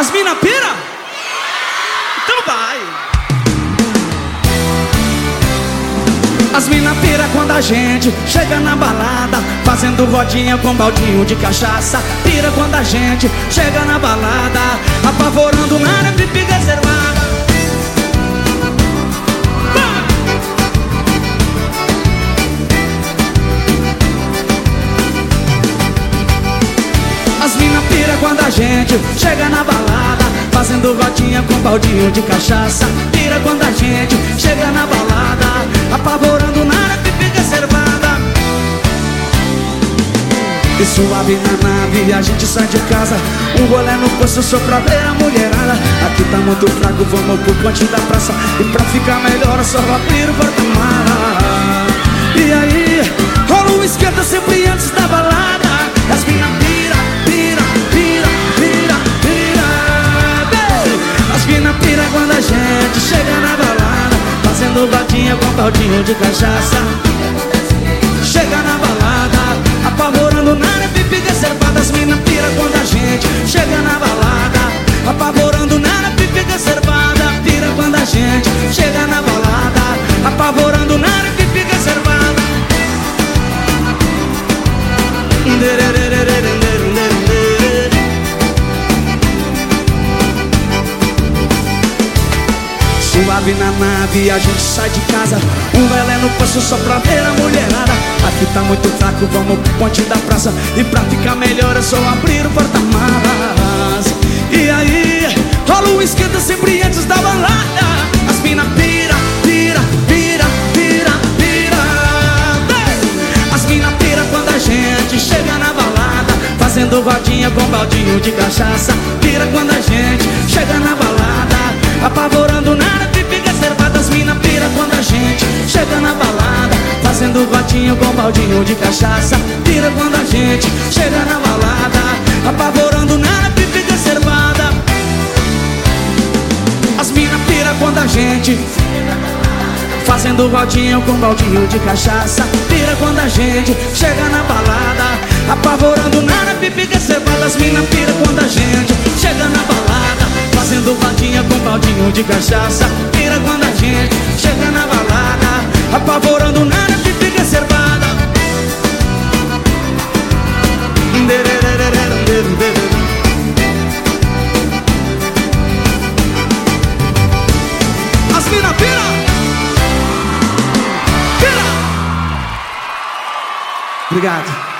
As mina pira? Então vai. As mina pira quando a gente chega na balada Fazendo rodinha com baldinho de cachaça Pira quando a gente chega na balada Apavorando na área pipi quando a gente chega na balada Fazendo rodinha com baldinho de cachaça. Pira quando a gente chega na balada Apavorando na área pipi reservada. E suave na nave a gente sai de casa. Um golé no poço só pra ver a mulherada. Aqui tá muito fraco, vamos pro ponte da praça. E pra ficar melhor é só abrir o porta-mala Com baldinho de cachaça. Chega na balada, apavorando na área pipi reservada As mina pira quando a gente chega na balada. Apavorando na área pipi reservada Pira quando a gente chega na balada. Apavorando na na nave, a gente sai de casa. Um velé no poço só pra ver a mulherada. Aqui tá muito fraco, vamos pro ponte da praça. E pra ficar melhor é só abrir o porta-malas. E aí, rola um esquenta sempre antes da balada. As mina pira, pira, pira, pira, pira. As mina pira quando a gente chega na balada. Fazendo rodinha com baldinho de cachaça. Pira chega na balada Fazendo rodinha com baldinho de cachaça. Pira quando a gente chega na balada Apavorando na pipi reservada As mina pira quando a gente Fazendo rodinha com baldinho de cachaça. Pira quando a gente chega na balada Apavorando na pipi reservada As mina pira quando a gente chega na balada Fazendo rodinha com baldinho de cachaça. Pira quando a gente chega na balada Apavorando na área pipi reservada. As mina pira Pira Obrigado